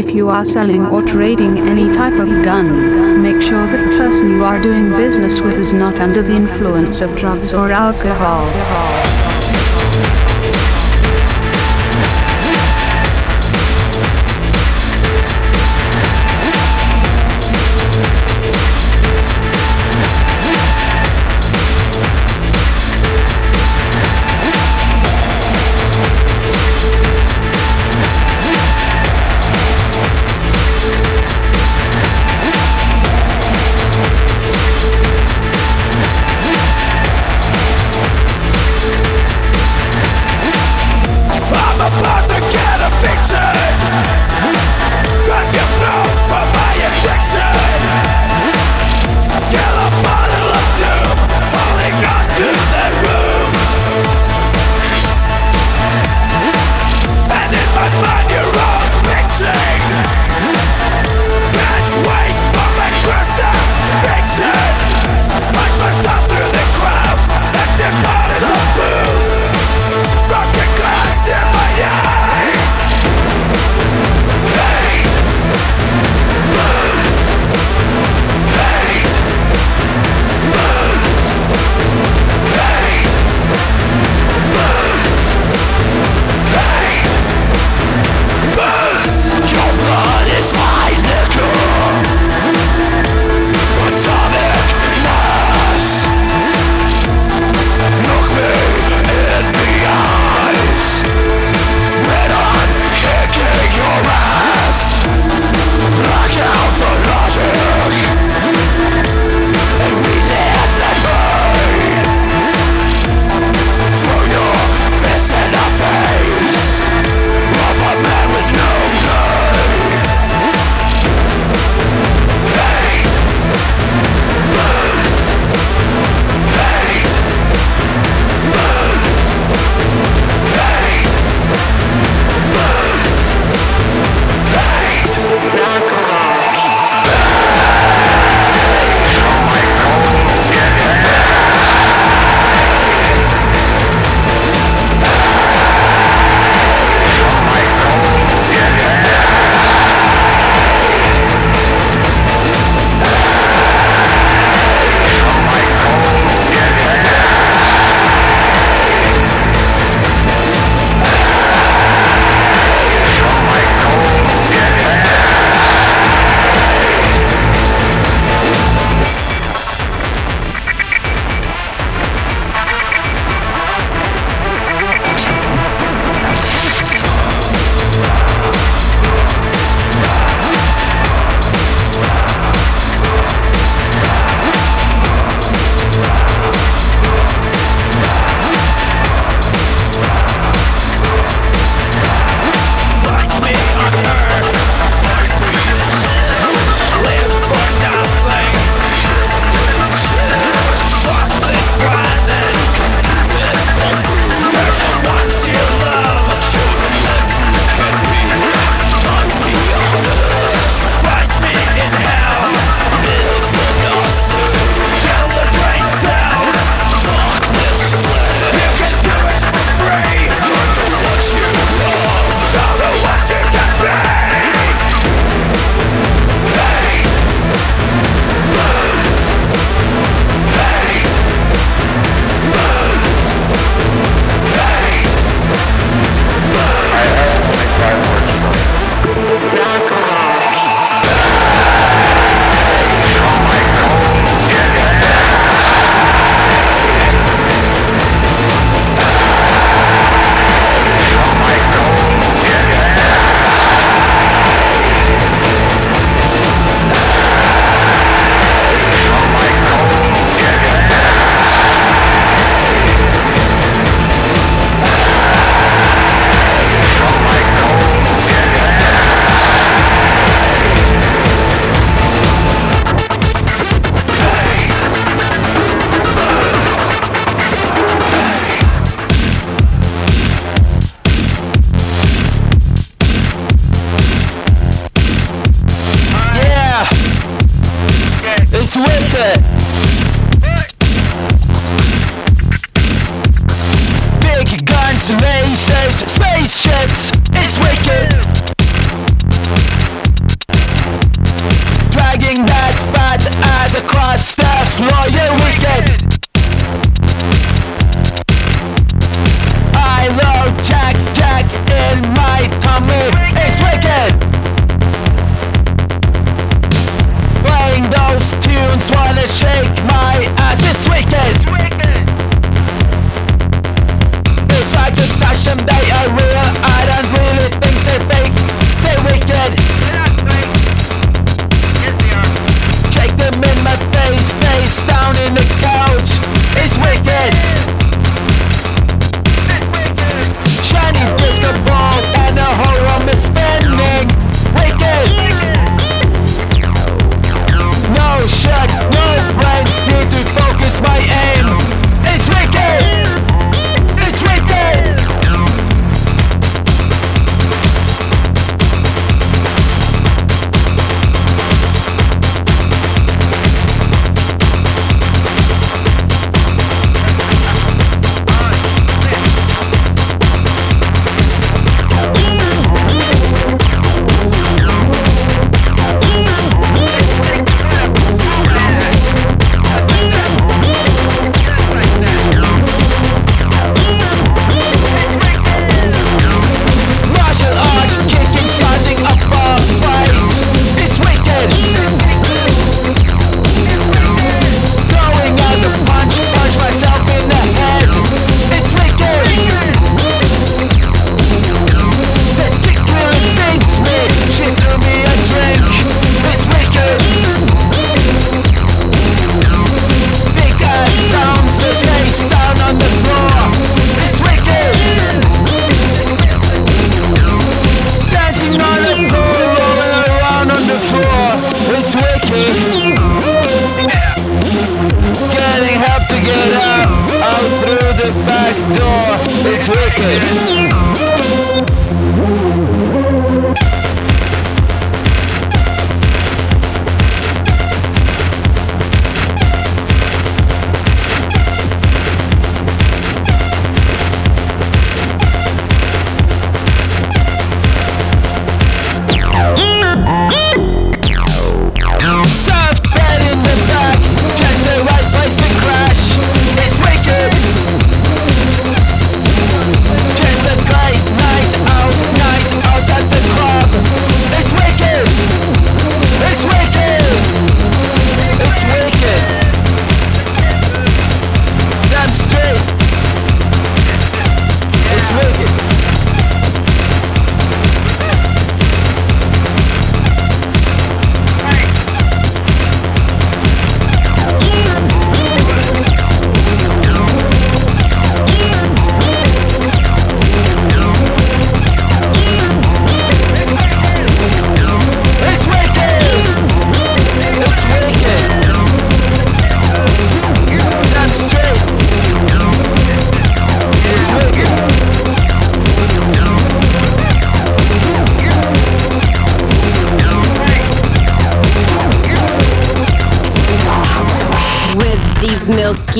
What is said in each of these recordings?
If you are selling or trading any type of gun, make sure that the person you are doing business with is not under the influence of drugs or alcohol.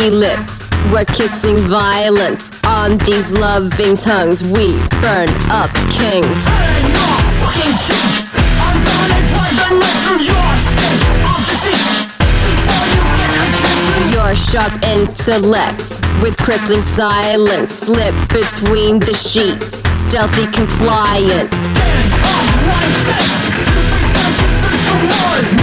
Milky lips. We're kissing violence on these loving tongues. We burn up kings. Your sharp intellect with crippling silence slip between the sheets. Stealthy compliance. up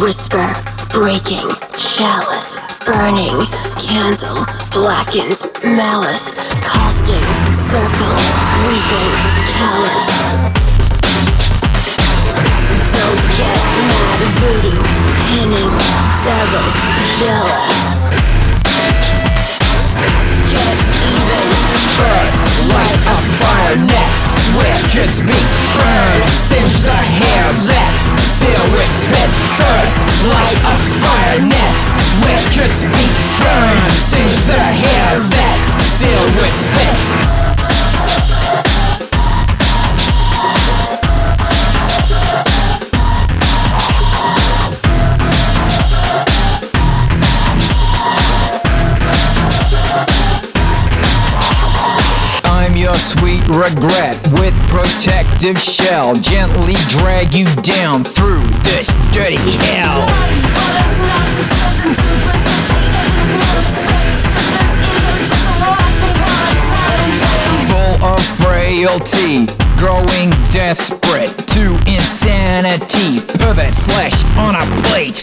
whisper, breaking, chalice, burning, cancel, blackens, malice, costing, circles, weeping, callous. Don't get mad, voodoo, pinning, devil, jealous. Get even first, light a fire next. Wicked speak, burn, singe the hair, vex, seal with spit first, light a fire next. Wicked speak, burn, singe the hair, vex, seal with spit. Sweet regret with protective shell. Gently drag you down through this dirty hell. Full of frailty, growing desperate to insanity. Pervert flesh on a plate.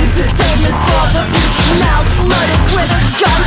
Entertainment for the few Mouth loaded with a gun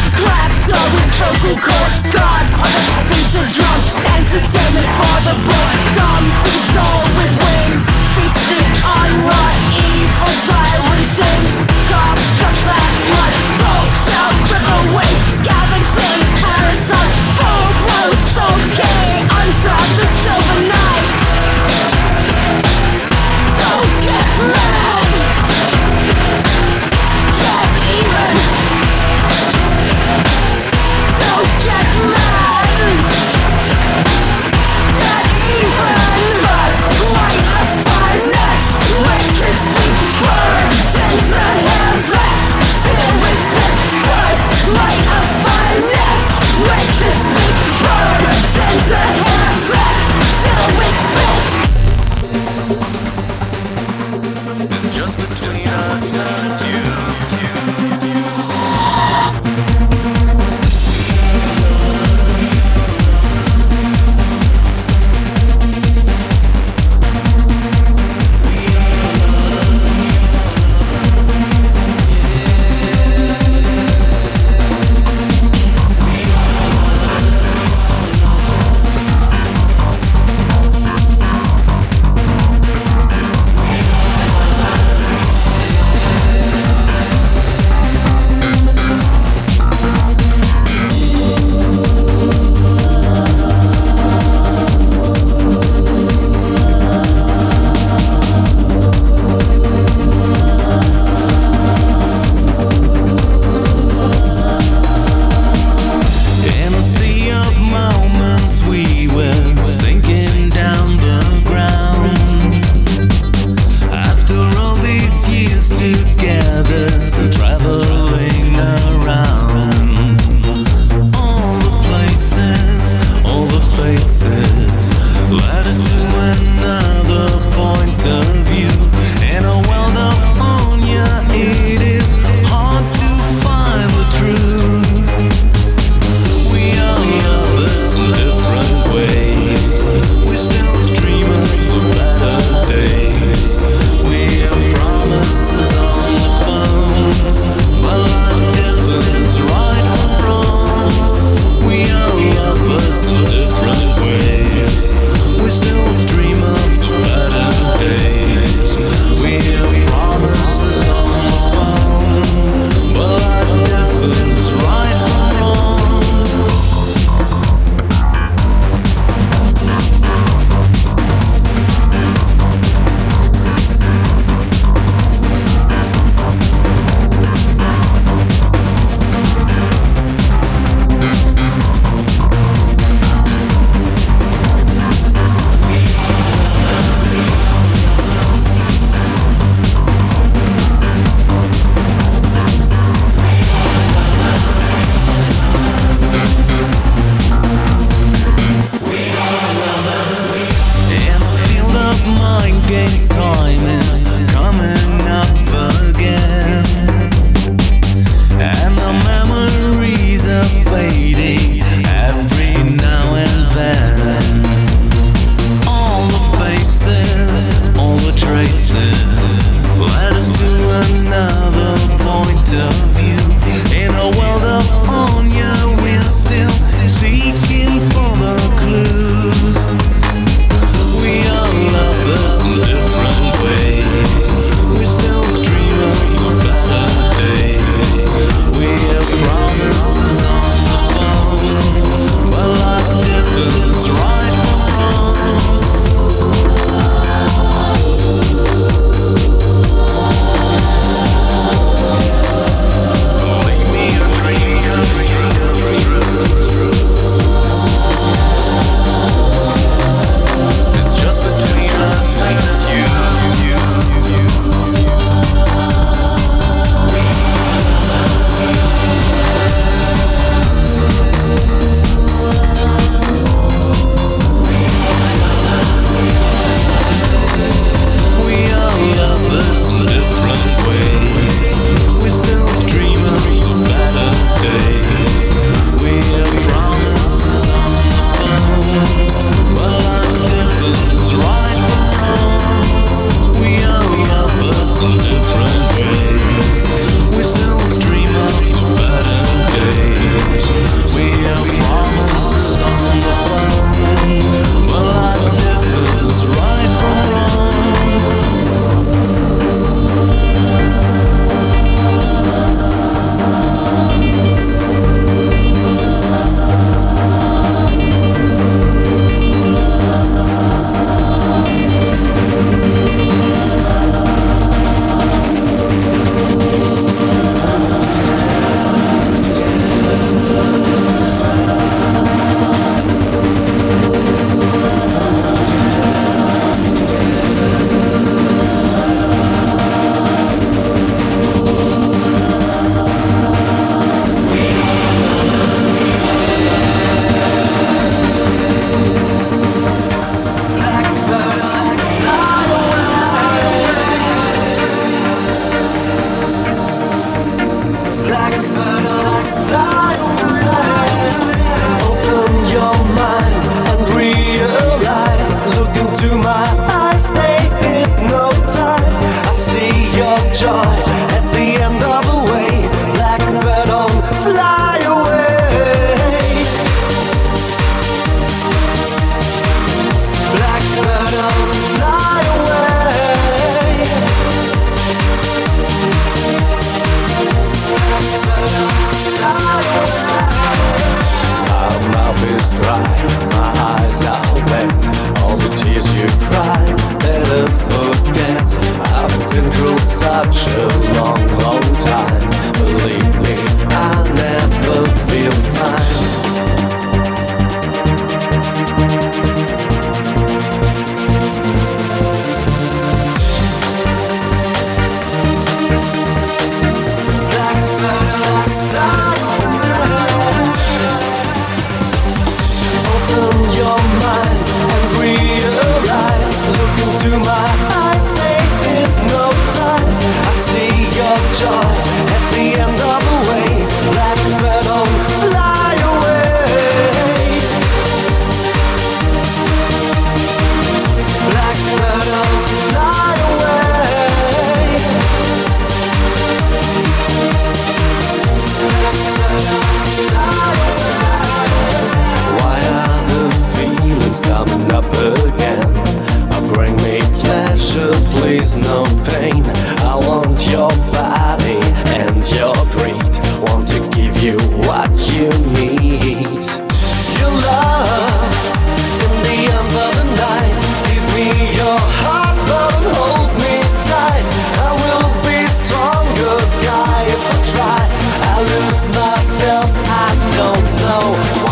I don't know.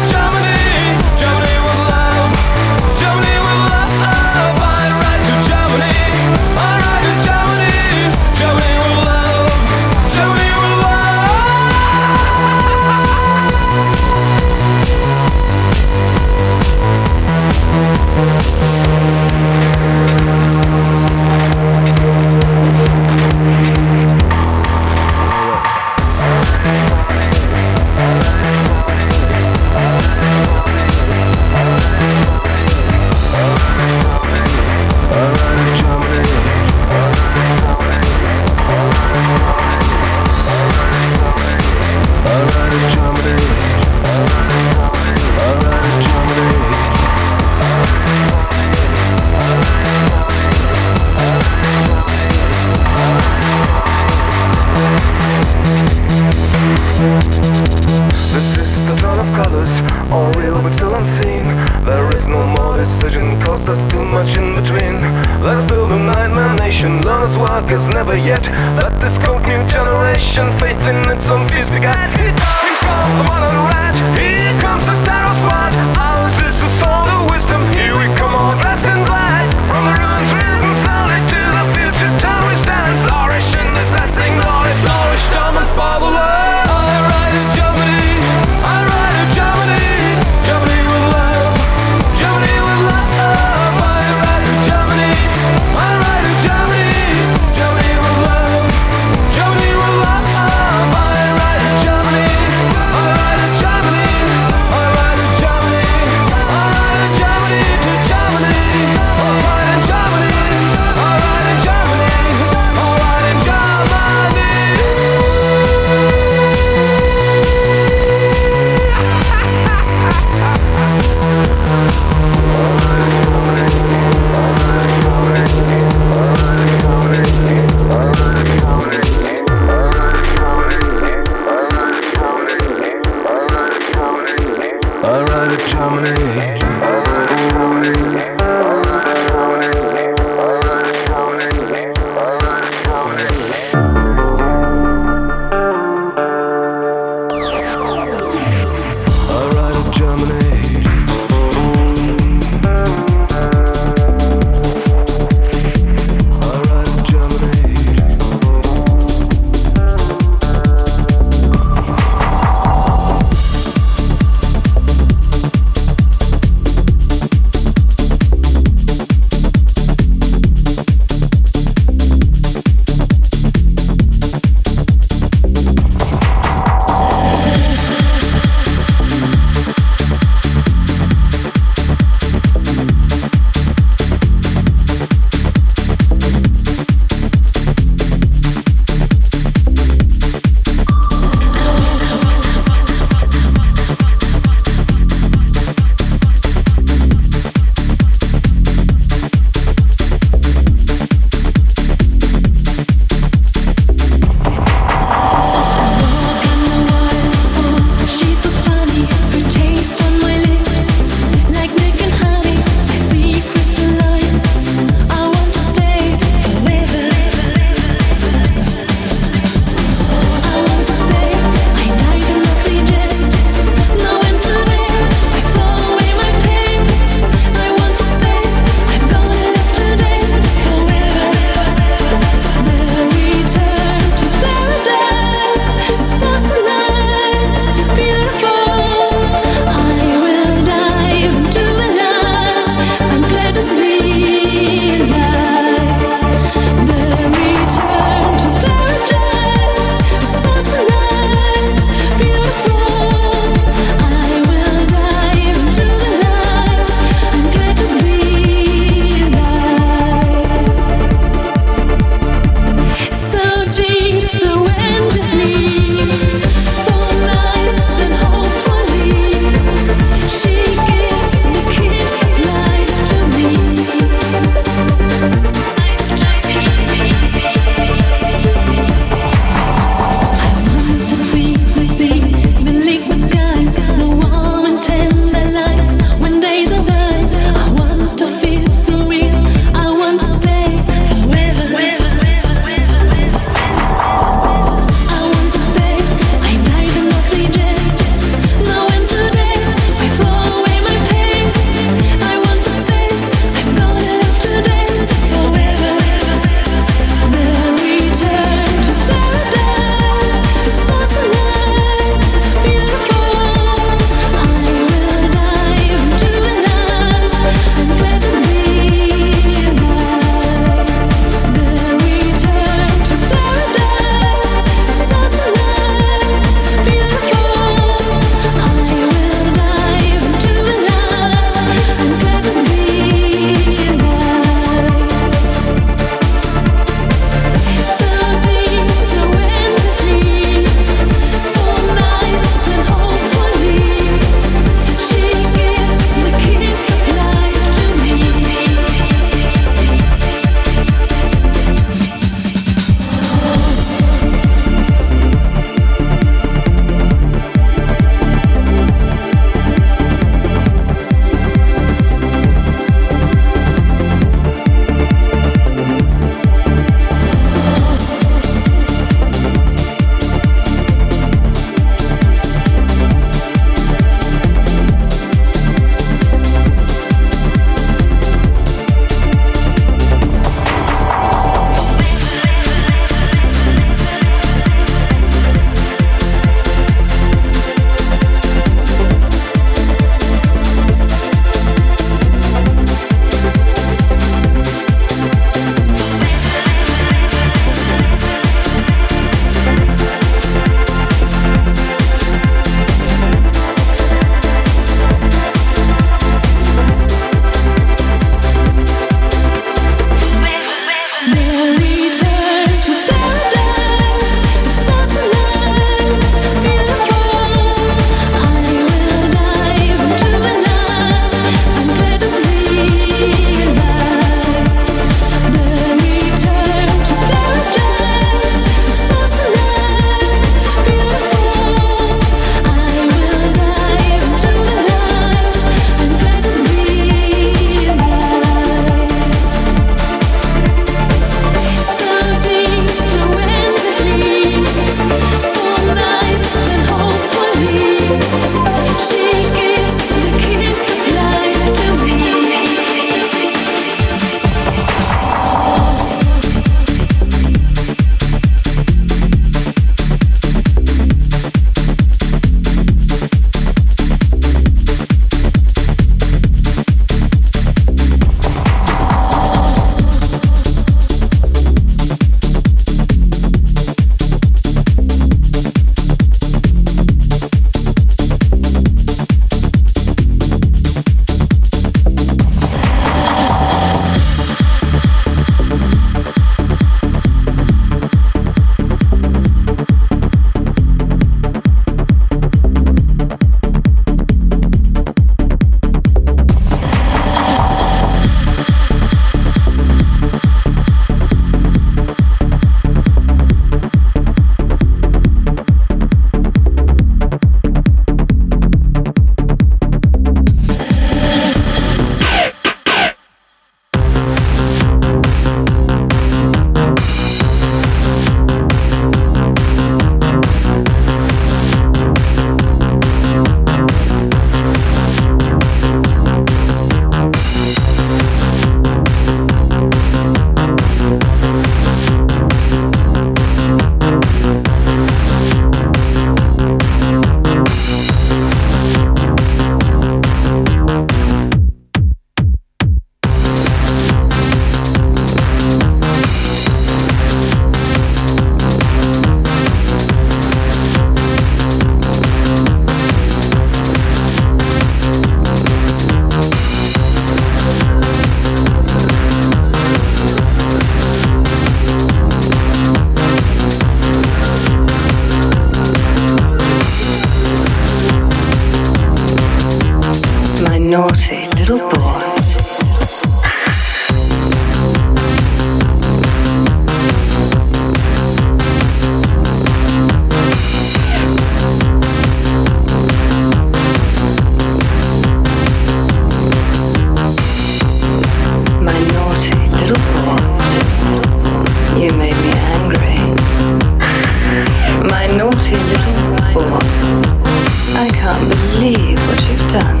can't believe what you've done.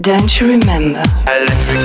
Don't you remember? Electric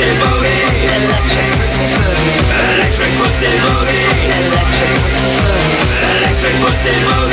Electric pussy boogie. Electric pussy boogie. Electric pussy boogie. Electric.